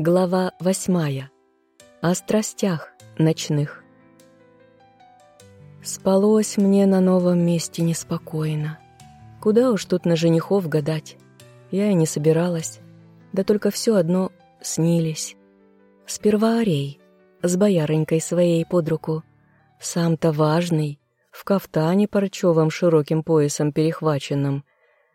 Глава восьмая. О страстях ночных. Спалось мне на новом месте неспокойно. Куда уж тут на женихов гадать. Я и не собиралась. Да только все одно снились. Сперва Арей, с боярынькой своей под руку. Сам-то важный, в кафтане парчевом широким поясом перехваченном.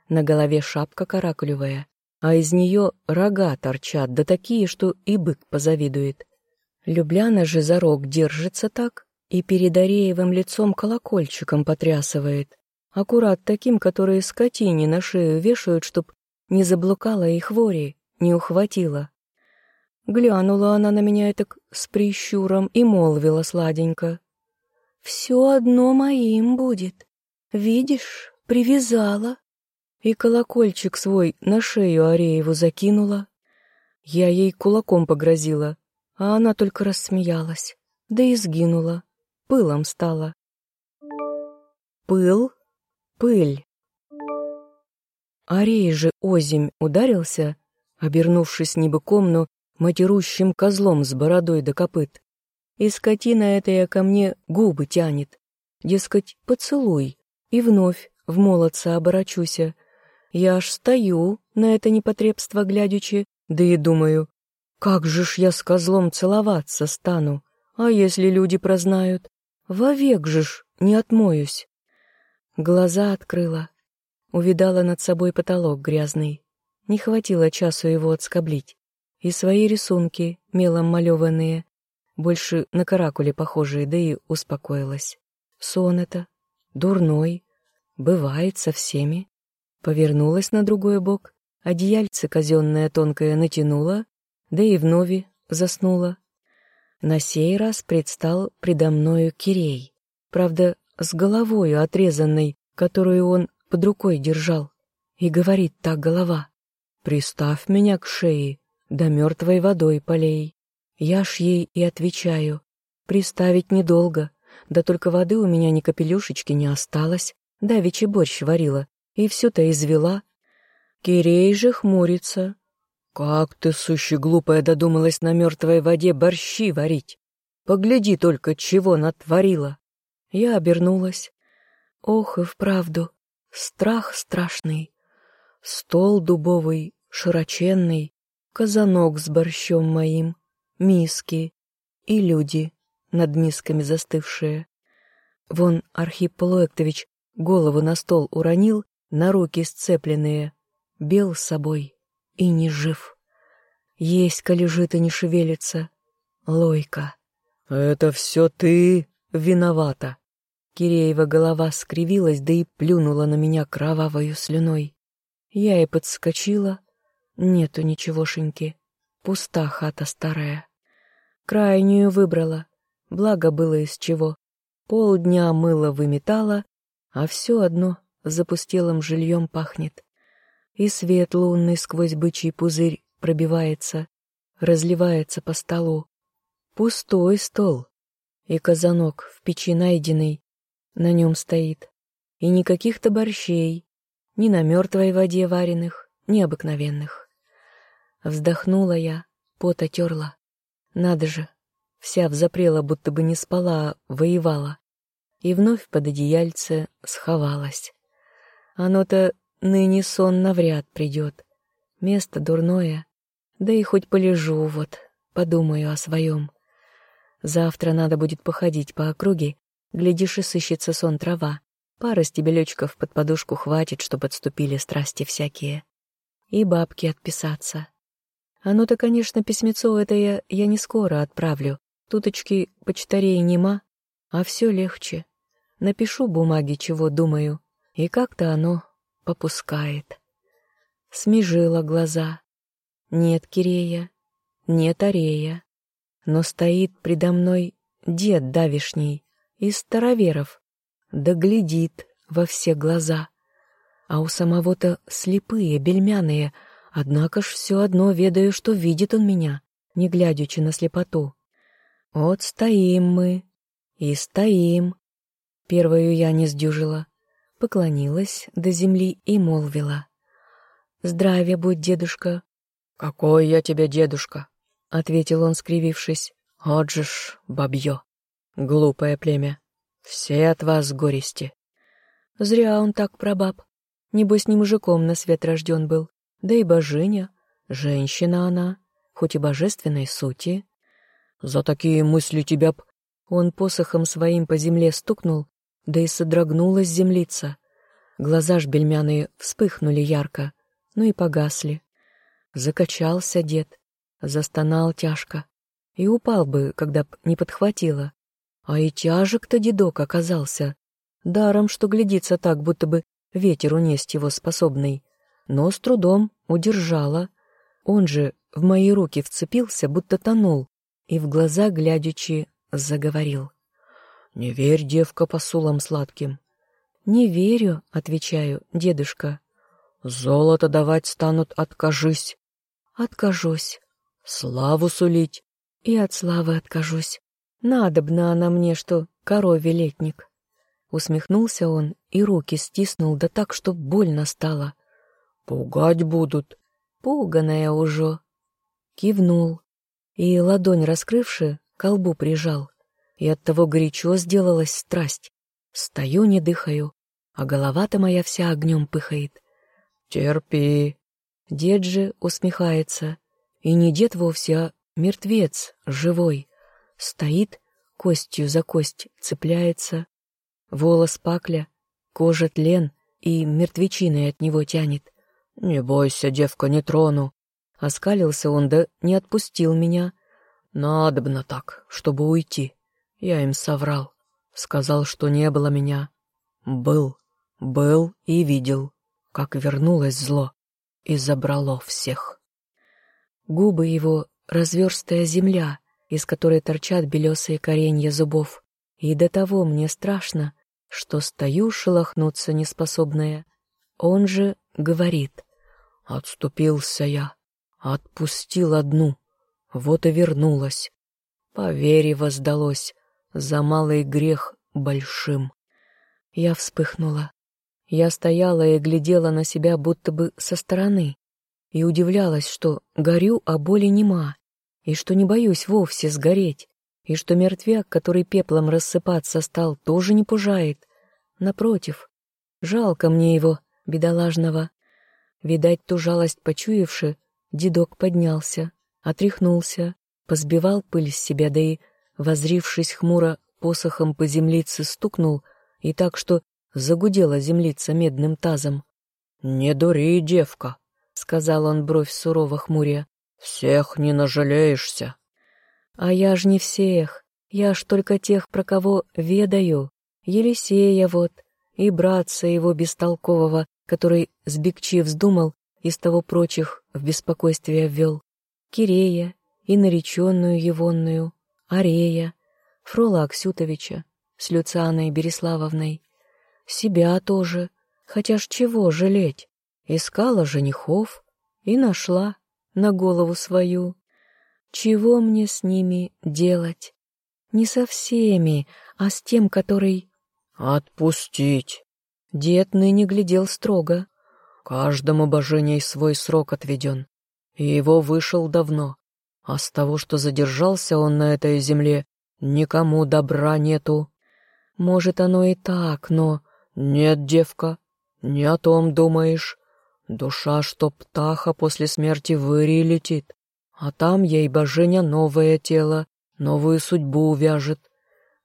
На голове шапка каракулевая, а из нее рога торчат, да такие, что и бык позавидует. Любляна же за рог держится так и перед Ареевым лицом колокольчиком потрясывает, аккурат таким, которые скотине на шею вешают, чтоб не заблукала и хвори, не ухватила. Глянула она на меня так с прищуром и молвила сладенько. «Все одно моим будет. Видишь, привязала и колокольчик свой на шею Арееву закинула. Я ей кулаком погрозила, а она только рассмеялась, да и сгинула, пылом стала. Пыл, пыль. Арей же озимь ударился, обернувшись не быком, но матерущим козлом с бородой до копыт. И скотина эта ко мне губы тянет, дескать, поцелуй, и вновь в молодца оборачуся, я аж стою, на это непотребство глядячи, да и думаю, как же ж я с козлом целоваться стану, а если люди прознают? Вовек же ж не отмоюсь. Глаза открыла, увидала над собой потолок грязный. Не хватило часу его отскоблить. И свои рисунки, мелом малеванные, больше на каракуле похожие, да и успокоилась. Сон это, дурной, бывает со всеми повернулась на другой бок, одеяльце казенное тонкое натянула, да и вновь заснула. На сей раз предстал предо мною Кирей, правда, с головою отрезанной, которую он под рукой держал. И говорит так голова, «Приставь меня к шее, да мертвой водой полей». Я ж ей и отвечаю, «Приставить недолго, да только воды у меня ни капелюшечки не осталось, давеча борщ варила, и все-то извела. Кирей же хмурится. «Как ты, сущая глупая, додумалась на мертвой воде борщи варить? Погляди только, чего натворила!» Я обернулась. Ох, и вправду, страх страшный. Стол дубовый, широченный, казанок с борщом моим, миски и люди, над мисками застывшие. Вон Архип Полуэктович голову на стол уронил на руки сцепленные, бел с собой и не жив. Есть-ка лежит и не шевелится. Лойка. «Это все ты виновата!» Киреева голова скривилась, да и плюнула на меня кровавою слюной. Я и подскочила. Нету ничегошеньки. Пуста хата старая. Крайнюю выбрала. Благо было из чего. Полдня мыло выметала, а все одно запустелым жильем пахнет. И свет лунный сквозь бычий пузырь пробивается, разливается по столу. Пустой стол. И казанок в печи найденный на нем стоит. И никаких-то борщей, ни на мертвой воде вареных, ни обыкновенных. Вздохнула я, пот отерла. Надо же, вся взапрела, будто бы не спала, а воевала. И вновь под одеяльце сховалась. Оно-то ныне сон навряд придет. Место дурное. Да и хоть полежу вот, подумаю о своем. Завтра надо будет походить по округе, глядишь и сыщется сон трава. Пара стебелечков под подушку хватит, чтобы отступили страсти всякие. И бабки отписаться. Оно-то, конечно, письмецо это я, я не скоро отправлю. Туточки почтарей нема, а все легче. Напишу бумаги, чего думаю, и как-то оно попускает. Смежила глаза. Нет Кирея, нет Арея, но стоит предо мной дед давишний из староверов, да глядит во все глаза. А у самого-то слепые, бельмяные, однако ж все одно ведаю, что видит он меня, не глядячи на слепоту. Вот стоим мы и стоим. Первую я не сдюжила, поклонилась до земли и молвила. «Здравия будь, дедушка!» «Какой я тебе дедушка! ответил он, скривившись. «Вот же ж, бабье, глупое племя, все от вас горести». Зря он так про баб. Небось, не мужиком на свет рожден был. Да и божиня, женщина она, хоть и божественной сути. За такие мысли тебя б... Он посохом своим по земле стукнул, да и содрогнулась землица. Глаза ж бельмяные вспыхнули ярко, ну и погасли. Закачался дед, застонал тяжко. И упал бы, когда б не подхватило. А и тяжек-то дедок оказался. Даром, что глядится так, будто бы ветер унесть его способный. Но с трудом удержала. Он же в мои руки вцепился, будто тонул, и в глаза глядячи заговорил. «Не верь, девка, посулам сладким». «Не верю», — отвечаю, дедушка. «Золото давать станут, откажись». «Откажусь». «Славу сулить». «И от славы откажусь. Надобна она мне, что корове летник». Усмехнулся он и руки стиснул, да так, что больно стало. «Пугать будут». «Пуганая уже». Кивнул и, ладонь раскрывши, колбу прижал. И оттого горячо сделалась страсть. Стою, не дыхаю, а голова-то моя вся огнем пыхает. «Терпи». Дед же усмехается. И не дед вовсе, а мертвец, живой. Стоит, костью за кость цепляется. Волос пакля, кожа тлен и мертвечиной от него тянет. «Не бойся, девка, не трону». Оскалился он, да не отпустил меня. Надобно так, чтобы уйти. Я им соврал. Сказал, что не было меня. Был, был и видел, как вернулось зло и забрало всех. Губы его — разверстая земля, из которой торчат белесые коренья зубов. И до того мне страшно, что стою шелохнуться неспособная. Он же говорит. Отступился я, отпустил одну, вот и вернулась. По вере воздалось, за малый грех большим. Я вспыхнула. Я стояла и глядела на себя будто бы со стороны и удивлялась, что горю, а боли нема, и что не боюсь вовсе сгореть, и что мертвяк, который пеплом рассыпаться стал, тоже не пужает. Напротив, жалко мне его, бедолажного. Видать, ту жалость почуявши, дедок поднялся, отряхнулся, позбивал пыль с себя, да и, возрившись хмуро, посохом по землице стукнул, и так что загудела землица медным тазом. «Не дури, девка», — сказал он бровь сурово хмуря, — «всех не нажалеешься». «А я ж не всех, я ж только тех, про кого ведаю. Елисея вот, и братца его бестолкового, который с Бекчи вздумал, из того прочих в беспокойствие ввел, Кирея и нареченную Егонную, Арея, Фрола Аксютовича с Люцианой Береславовной, себя тоже, хотя ж чего жалеть, искала женихов и нашла на голову свою. Чего мне с ними делать? Не со всеми, а с тем, который... Отпустить. Дед ныне глядел строго. Каждому боженей свой срок отведен, и его вышел давно, а с того, что задержался он на этой земле, никому добра нету. Может, оно и так, но... Нет, девка, не о том думаешь. Душа, что птаха после смерти выри летит, а там ей боженя новое тело, новую судьбу увяжет.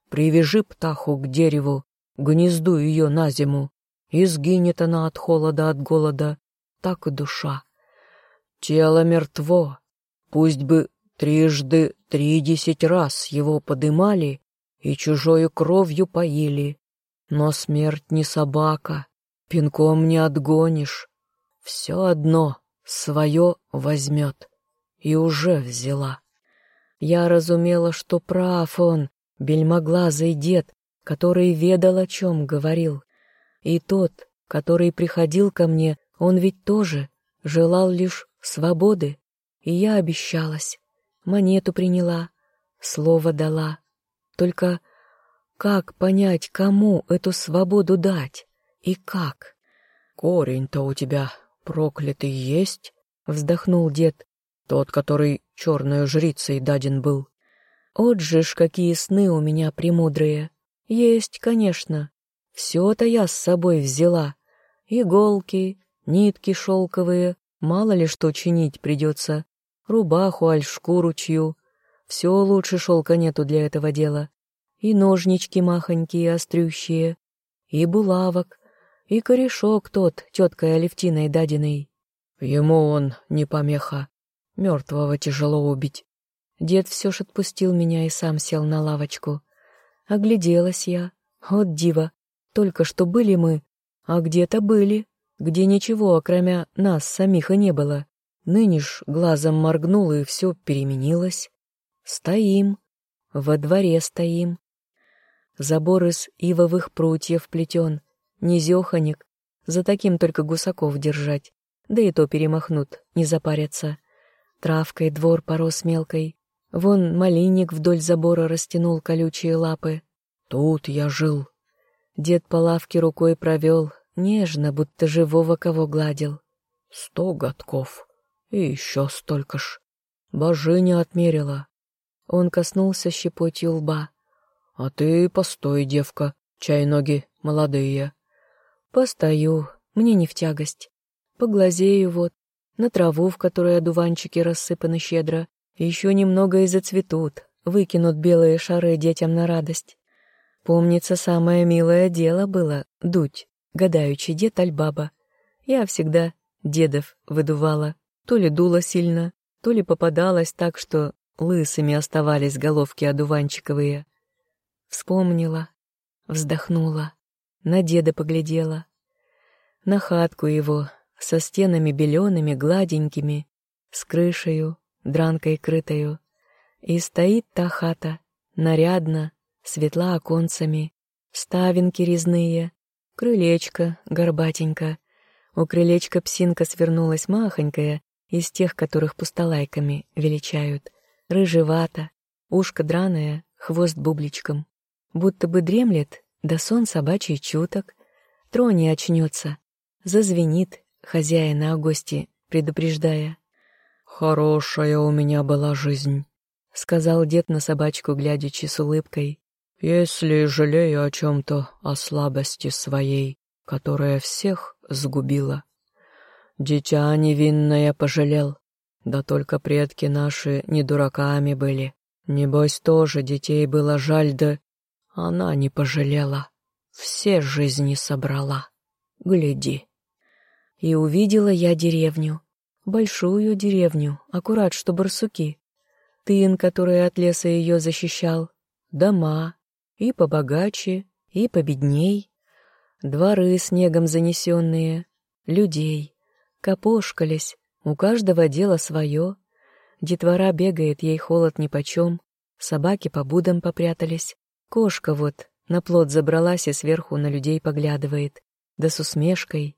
Привяжи птаху к дереву, гнезду ее на зиму, и сгинет она от холода, от голода, так и душа. Тело мертво, пусть бы трижды тридесять раз его подымали и чужою кровью поили, но смерть не собака, пинком не отгонишь. Все одно свое возьмет, и уже взяла. Я разумела, что прав он, бельмоглазый дед, который ведал, о чем говорил. И тот, который приходил ко мне, он ведь тоже желал лишь свободы, и я обещалась, монету приняла, слово дала. Только как понять, кому эту свободу дать и как? Корень-то у тебя проклятый есть, вздохнул дед, тот, который черной жрицей даден был. От же ж какие сны у меня премудрые. Есть, конечно. Все-то я с собой взяла. Иголки, нитки шелковые, мало ли что чинить придется. Рубаху, аль шкуру чью. Все лучше шелка нету для этого дела. И ножнички махонькие, острющие, и булавок, и корешок тот, теткой Алевтиной дадиной. Ему он не помеха. Мертвого тяжело убить. Дед все ж отпустил меня и сам сел на лавочку. Огляделась я. Вот диво. Только что были мы, а где-то были, где ничего, окромя нас самих и не было. Ныне ж глазом моргнул, и все переменилось. Стоим. Во дворе стоим. Забор из ивовых прутьев плетен, низеханик, за таким только гусаков держать, да и то перемахнут, не запарятся. Травкой двор порос мелкой, вон малинник вдоль забора растянул колючие лапы. Тут я жил. Дед по лавке рукой провел, нежно, будто живого кого гладил. Сто годков. И еще столько ж. Божиня отмерила. Он коснулся щепотью лба. «А ты постой, девка, чай ноги молодые». «Постою, мне не в тягость. Поглазею вот, на траву, в которой одуванчики рассыпаны щедро, еще немного и зацветут, выкинут белые шары детям на радость. Помнится, самое милое дело было — дуть, гадаючи дед Альбаба. Я всегда дедов выдувала, то ли дула сильно, то ли попадалась так, что лысыми оставались головки одуванчиковые. Вспомнила, вздохнула, на деда поглядела. На хатку его, со стенами белеными, гладенькими, с крышею, дранкой крытою. И стоит та хата, нарядно, светла оконцами, ставинки резные, крылечко горбатенько. У крылечка псинка свернулась махонькая, из тех, которых пустолайками величают. Рыжевата, ушко драное, хвост бубличком будто бы дремлет, да сон собачий чуток. Трони очнется, зазвенит хозяина о гости, предупреждая. «Хорошая у меня была жизнь», — сказал дед на собачку, глядячи с улыбкой. «Если жалею о чем-то, о слабости своей, которая всех сгубила. Дитя невинное пожалел, да только предки наши не дураками были. Небось, тоже детей было жаль, да она не пожалела. Все жизни собрала. Гляди. И увидела я деревню. Большую деревню, аккурат, что барсуки. Тын, который от леса ее защищал. Дома. И побогаче, и победней. Дворы снегом занесенные. Людей. Капошкались. У каждого дело свое. Детвора бегает, ей холод нипочем. Собаки по будам попрятались. Кошка вот на плод забралась и сверху на людей поглядывает, да с усмешкой.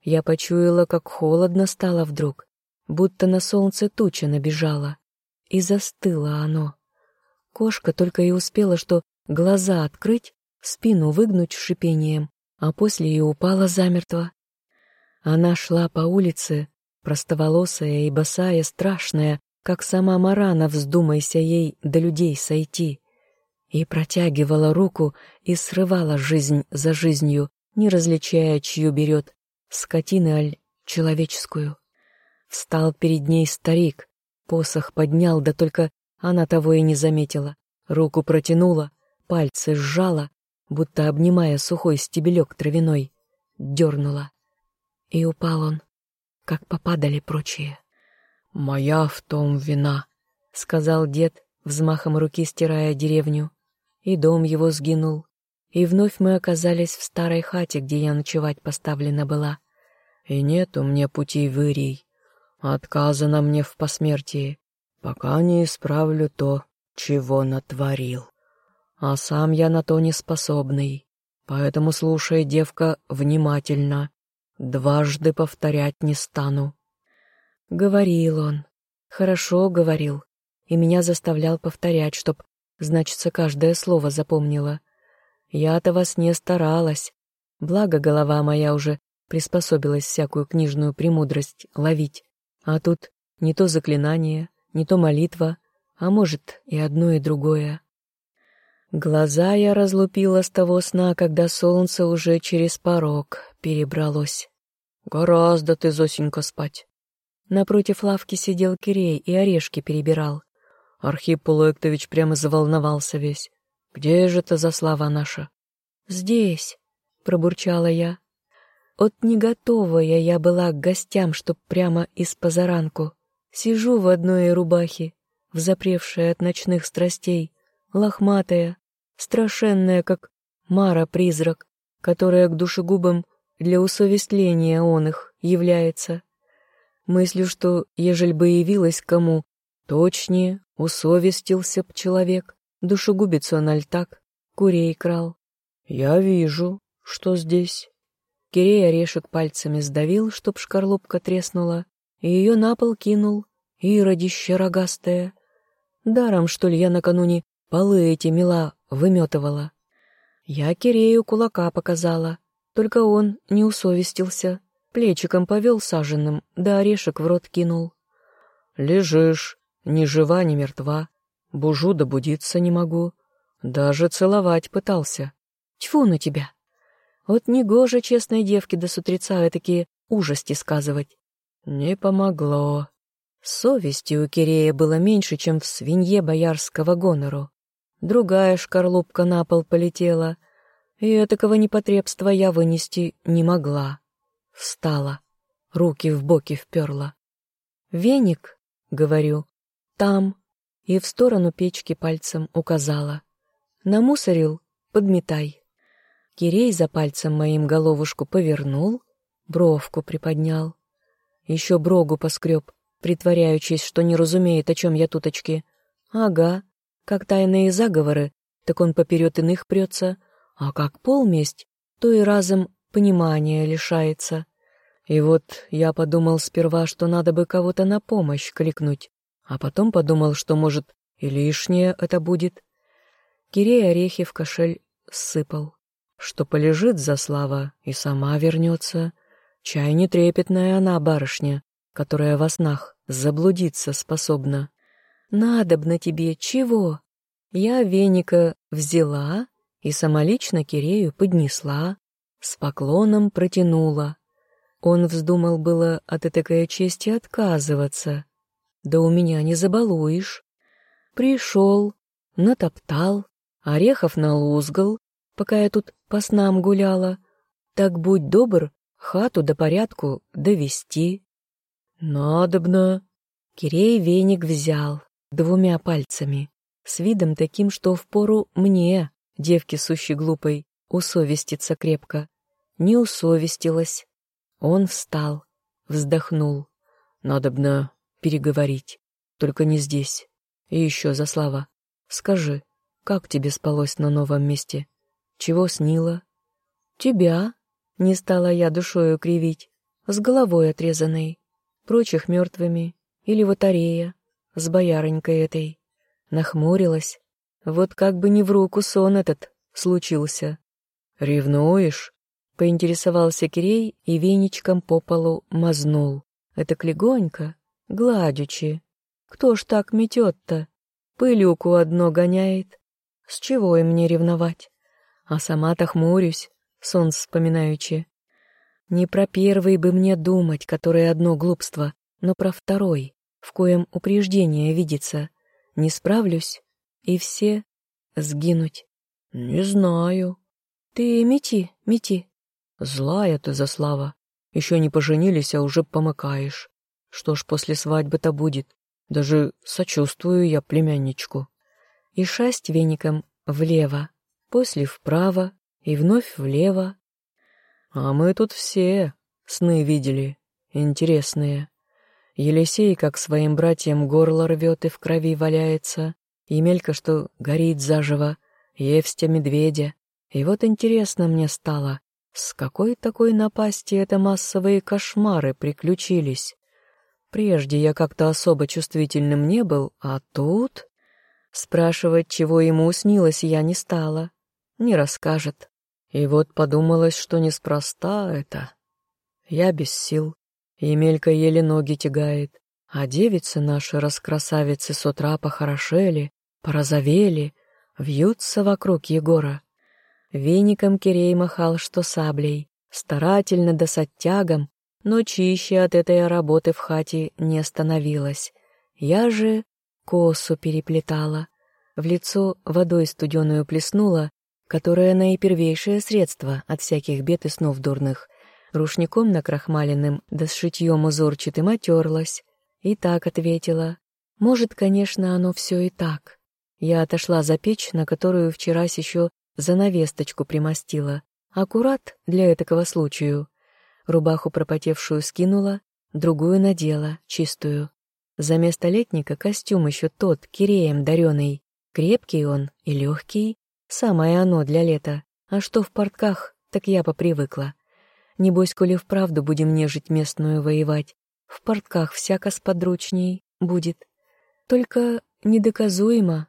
Я почуяла, как холодно стало вдруг, будто на солнце туча набежала. И застыло оно. Кошка только и успела, что глаза открыть, спину выгнуть шипением, а после и упала замертво. Она шла по улице, простоволосая и босая, страшная, как сама Марана, вздумайся ей до людей сойти и протягивала руку и срывала жизнь за жизнью, не различая, чью берет, скотины аль человеческую. Встал перед ней старик, посох поднял, да только она того и не заметила. Руку протянула, пальцы сжала, будто обнимая сухой стебелек травяной, дернула. И упал он, как попадали прочие. «Моя в том вина», — сказал дед, взмахом руки стирая деревню и дом его сгинул. И вновь мы оказались в старой хате, где я ночевать поставлена была. И нету мне путей в Ирий. Отказано мне в посмертии, пока не исправлю то, чего натворил. А сам я на то не способный. Поэтому слушай, девка, внимательно. Дважды повторять не стану. Говорил он. Хорошо говорил. И меня заставлял повторять, чтоб Значится, каждое слово запомнила. Я-то вас не старалась. Благо, голова моя уже приспособилась всякую книжную премудрость ловить. А тут не то заклинание, не то молитва, а может и одно и другое. Глаза я разлупила с того сна, когда солнце уже через порог перебралось. «Гораздо ты, Зосенька, спать!» Напротив лавки сидел Кирей и орешки перебирал. Архип Полуэктович прямо заволновался весь. «Где же это за слава наша?» «Здесь», — пробурчала я. От не готовая я была к гостям, чтоб прямо из позаранку. Сижу в одной рубахе, взапревшая от ночных страстей, лохматая, страшенная, как Мара-призрак, которая к душегубам для усовестления он их является. Мыслю, что, ежель бы явилась кому, точнее, усовестился б человек, душегубец он аль так, курей крал. Я вижу, что здесь. Кирей орешек пальцами сдавил, чтоб шкарлупка треснула, и ее на пол кинул, иродище рогастое. Даром, что ли, я накануне полы эти мела выметывала. Я Кирею кулака показала, только он не усовестился, плечиком повел саженным, да орешек в рот кинул. «Лежишь, ни жива, ни мертва, бужу да будиться не могу, даже целовать пытался. Тьфу на тебя! Вот негоже честной девке до с утреца такие ужасти сказывать. Не помогло. Совести у Кирея было меньше, чем в свинье боярского гонору. Другая шкарлупка на пол полетела, и этакого непотребства я вынести не могла. Встала, руки в боки вперла. «Веник», — говорю, — «там», и в сторону печки пальцем указала. «Намусорил? Подметай». Кирей за пальцем моим головушку повернул, бровку приподнял. Еще брогу поскреб, притворяючись, что не разумеет, о чем я туточки. Ага, как тайные заговоры, так он поперед иных прется, а как полместь, то и разом понимания лишается. И вот я подумал сперва, что надо бы кого-то на помощь кликнуть, а потом подумал, что, может, и лишнее это будет. Кирей орехи в кошель сыпал, что полежит за слава и сама вернется. Чай не трепетная она, барышня, которая во снах заблудиться способна. Надобно тебе чего? Я веника взяла и самолично Кирею поднесла, с поклоном протянула. Он вздумал было от этой чести отказываться. Да у меня не забалуешь. Пришел, натоптал, орехов налузгал, пока я тут по снам гуляла. Так будь добр, хату до порядку довести. Надобно. Кирей веник взял двумя пальцами, с видом таким, что впору мне, девке сущей глупой, усовеститься крепко. Не усовестилась. Он встал, вздохнул. Надобно переговорить, только не здесь. И еще, за слова, скажи, как тебе спалось на новом месте? Чего снило? Тебя, не стала я душою кривить, с головой отрезанной, прочих мертвыми, или ватарея, с боярынькой этой. Нахмурилась, вот как бы не в руку сон этот случился. «Ревнуешь?» — поинтересовался Кирей и веничком по полу мазнул. Это легонько, гладючи. Кто ж так метет-то? Пылюку одно гоняет. С чего им мне ревновать? А сама-то хмурюсь, сон вспоминаючи. Не про первый бы мне думать, который одно глупство, но про второй, в коем упреждение видится. Не справлюсь, и все сгинуть. Не знаю. Ты мети, мети. Злая ты, Заслава. Еще не поженились, а уже помыкаешь. Что ж после свадьбы-то будет? Даже сочувствую я племянничку. И шасть веником влево, после вправо и вновь влево. А мы тут все сны видели, интересные. Елисей, как своим братьям горло рвет и в крови валяется, Емелька, что горит заживо, Евстя медведя. И вот интересно мне стало, с какой такой напасти это массовые кошмары приключились. Прежде я как-то особо чувствительным не был, а тут... Спрашивать, чего ему снилось, я не стала. Не расскажет. И вот подумалось, что неспроста это. Я без сил. Емелька еле ноги тягает, А девицы наши раскрасавицы с утра похорошели, порозовели, вьются вокруг Егора. Веником Кирей махал, что саблей, старательно да с оттягом, но чище от этой работы в хате не становилась. Я же косу переплетала, в лицо водой студеную плеснула, которая наипервейшее средство от всяких бед и снов дурных. Рушником накрахмаленным да с шитьем узорчатым отерлась. И так ответила. Может, конечно, оно все и так. Я отошла за печь, на которую вчерась еще занавесточку примостила. Аккурат для этакого случаю. Рубаху пропотевшую скинула, другую надела, чистую. За место летника костюм еще тот, киреем дареный. Крепкий он и легкий, самое оно для лета. А что в портках, так я попривыкла. Небось, коли вправду будем нежить местную воевать, в портках всяко сподручней будет. Только недоказуемо.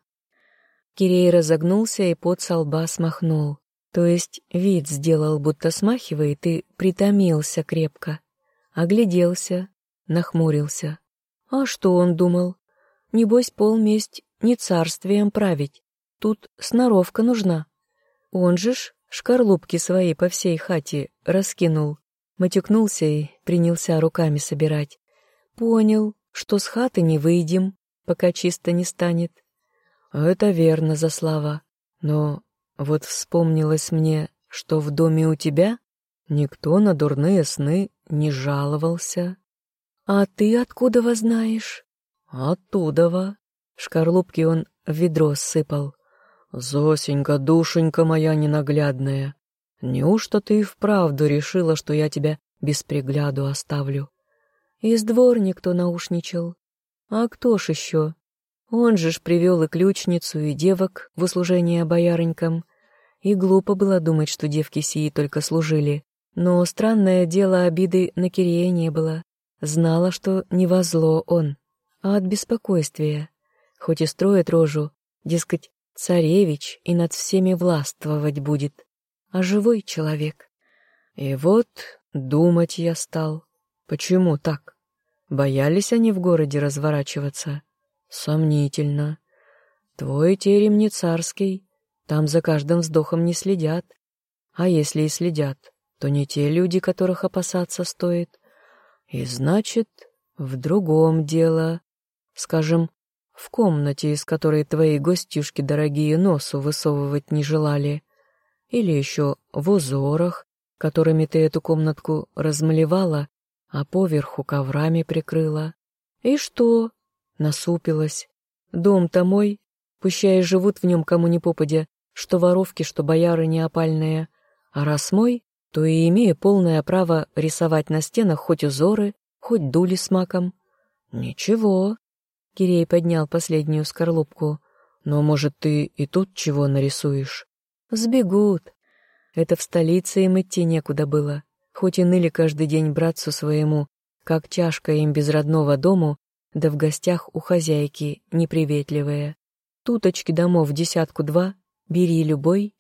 Кирей разогнулся и под со лба смахнул. То есть вид сделал, будто смахивает, и притомился крепко. Огляделся, нахмурился. А что он думал? Небось, полместь не царствием править. Тут сноровка нужна. Он же ж шкарлупки свои по всей хате раскинул. Матюкнулся и принялся руками собирать. Понял, что с хаты не выйдем, пока чисто не станет. Это верно, Заслава. Но вот вспомнилось мне, что в доме у тебя никто на дурные сны не жаловался. А ты откуда во знаешь? Оттуда во. Шкарлупки он в ведро сыпал. «Зосенька, душенька моя ненаглядная, неужто ты и вправду решила, что я тебя без пригляду оставлю?» Из двор никто наушничал. А кто ж еще? Он же ж привел и ключницу, и девок в услужение боярынькам. И глупо было думать, что девки сии только служили. Но странное дело обиды на Кирея не было. Знала, что не во зло он, а от беспокойствия хоть и строит рожу, дескать, царевич и над всеми властвовать будет, а живой человек. И вот думать я стал. Почему так? Боялись они в городе разворачиваться? Сомнительно. Твой терем не царский, там за каждым вздохом не следят. А если и следят, то не те люди, которых опасаться стоит. И значит, в другом дело. Скажем, в комнате, из которой твои гостюшки дорогие носу высовывать не желали. Или еще в узорах, которыми ты эту комнатку размалевала, а поверху коврами прикрыла. И что? Насупилась. Дом-то мой, пущай живут в нем кому ни попадя, что воровки, что бояры неопальные. А раз мой, то и имею полное право рисовать на стенах хоть узоры, хоть дули с маком. Ничего, Кирей поднял последнюю скорлупку. «Но, может, ты и тут чего нарисуешь?» «Сбегут. Это в столице им идти некуда было. Хоть и ныли каждый день братцу своему, как чашка им без родного дому, да в гостях у хозяйки неприветливая. Туточки домов десятку-два, бери любой.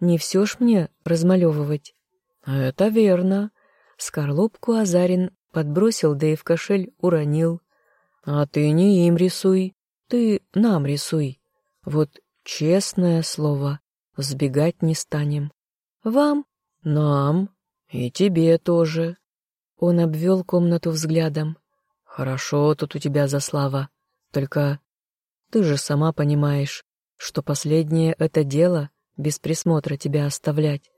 Не все ж мне размалевывать». «Это верно». Скорлупку Азарин подбросил, да и в кошель уронил. А ты не им рисуй, ты нам рисуй. Вот честное слово, сбегать не станем. Вам? Нам. И тебе тоже. Он обвел комнату взглядом. Хорошо тут у тебя за слава. Только ты же сама понимаешь, что последнее это дело без присмотра тебя оставлять.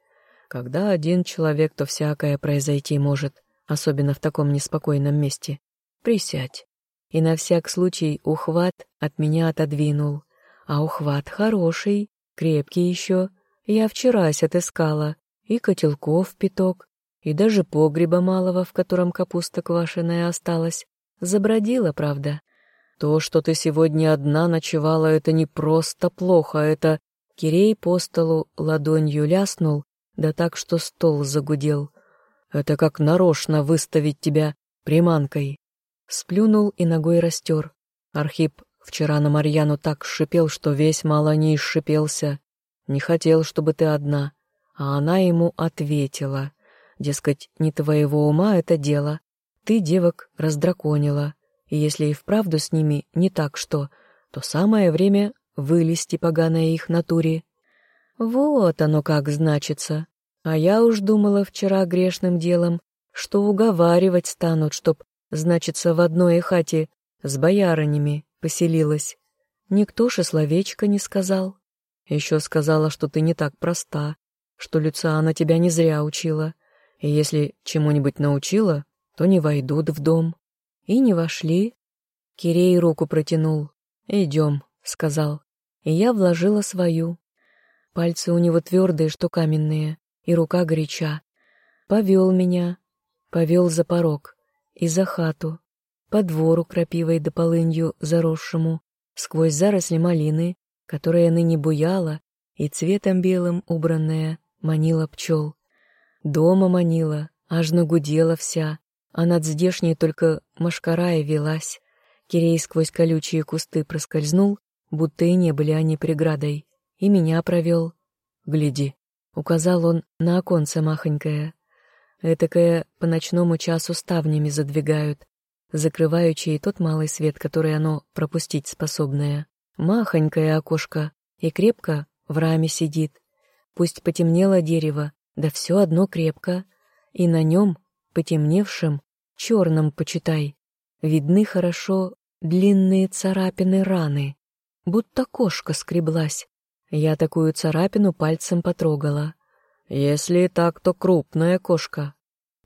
Когда один человек, то всякое произойти может, особенно в таком неспокойном месте. Присядь и на всяк случай ухват от меня отодвинул. А ухват хороший, крепкий еще. Я вчерась отыскала. И котелков пяток, и даже погреба малого, в котором капуста квашеная осталась. Забродила, правда. То, что ты сегодня одна ночевала, это не просто плохо, это... Кирей по столу ладонью ляснул, да так, что стол загудел. Это как нарочно выставить тебя приманкой. Сплюнул и ногой растер. Архип вчера на Марьяну так шипел, что весь мало не исшипелся. Не хотел, чтобы ты одна. А она ему ответила. Дескать, не твоего ума это дело. Ты девок раздраконила. и если и вправду с ними не так что, то самое время вылезти поганое их натуре. Вот оно как значится. А я уж думала вчера грешным делом, что уговаривать станут, чтоб, значится, в одной хате с боярынями поселилась. Никто же словечко не сказал. Еще сказала, что ты не так проста, что Люциана тебя не зря учила, и если чему-нибудь научила, то не войдут в дом. И не вошли. Кирей руку протянул. «Идем», — сказал. И я вложила свою. Пальцы у него твердые, что каменные, и рука горяча. Повел меня, повел за порог и за хату, по двору крапивой да полынью заросшему, сквозь заросли малины, которая ныне буяла и цветом белым убранная манила пчел. Дома манила, аж нагудела вся, а над здешней только машкара и велась. Кирей сквозь колючие кусты проскользнул, будто и не были они преградой, и меня провел. «Гляди», — указал он на оконце махонькое. Этакое по ночному часу ставнями задвигают, закрываючи и тот малый свет, который оно пропустить способное. Махонькое окошко, и крепко в раме сидит. Пусть потемнело дерево, да все одно крепко, и на нем, потемневшем, черном, почитай, видны хорошо длинные царапины раны, будто кошка скреблась. Я такую царапину пальцем потрогала. Если так, то крупная кошка.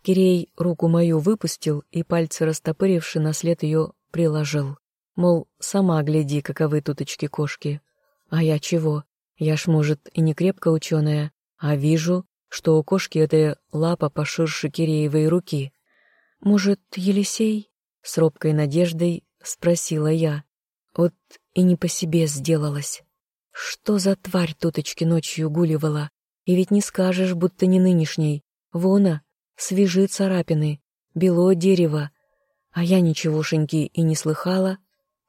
Кирей руку мою выпустил и пальцы, растопыривши на след ее, приложил. Мол, сама гляди, каковы туточки кошки. А я чего? Я ж, может, и не крепко ученая, а вижу, что у кошки эта лапа поширше Киреевой руки. Может, Елисей? С робкой надеждой спросила я. Вот и не по себе сделалась. Что за тварь туточки ночью гуливала? И ведь не скажешь, будто не нынешней. Вона, свежи царапины, бело дерево. А я ничегошеньки и не слыхала.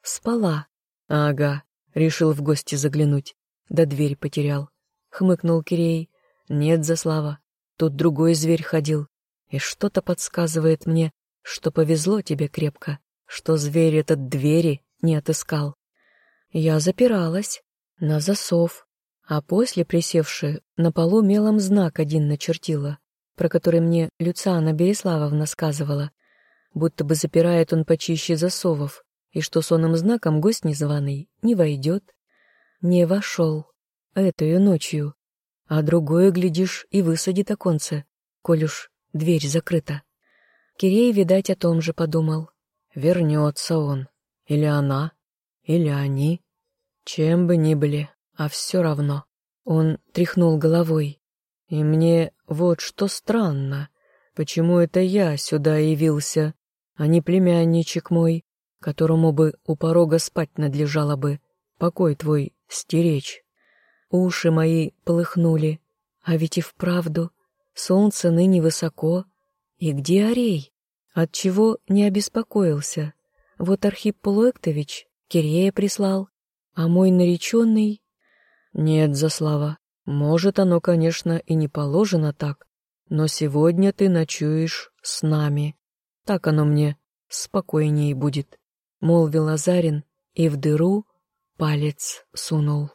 Спала. Ага, решил в гости заглянуть. Да дверь потерял. Хмыкнул Кирей. Нет, Заслава, тут другой зверь ходил. И что-то подсказывает мне, что повезло тебе крепко, что зверь этот двери не отыскал. Я запиралась на засов, а после, присевши, на полу мелом знак один начертила, про который мне Люциана Береславовна сказывала, будто бы запирает он почище засовов, и что сонным знаком гость незваный не войдет. Не вошел. Этою ночью. А другое, глядишь, и высадит оконце, коль уж дверь закрыта. Кирей, видать, о том же подумал. Вернется он. Или она, или они. Чем бы ни были, а все равно. Он тряхнул головой. И мне вот что странно. Почему это я сюда явился, а не племянничек мой, которому бы у порога спать надлежало бы, покой твой стеречь. Уши мои полыхнули, а ведь и вправду солнце ныне высоко. И где Арей? Отчего не обеспокоился? Вот Архип Полуэктович Кирея прислал, а мой нареченный... Нет, Заслава, может, оно, конечно, и не положено так, но сегодня ты ночуешь с нами. Так оно мне спокойнее будет молвил Азарин и в дыру палец сунул.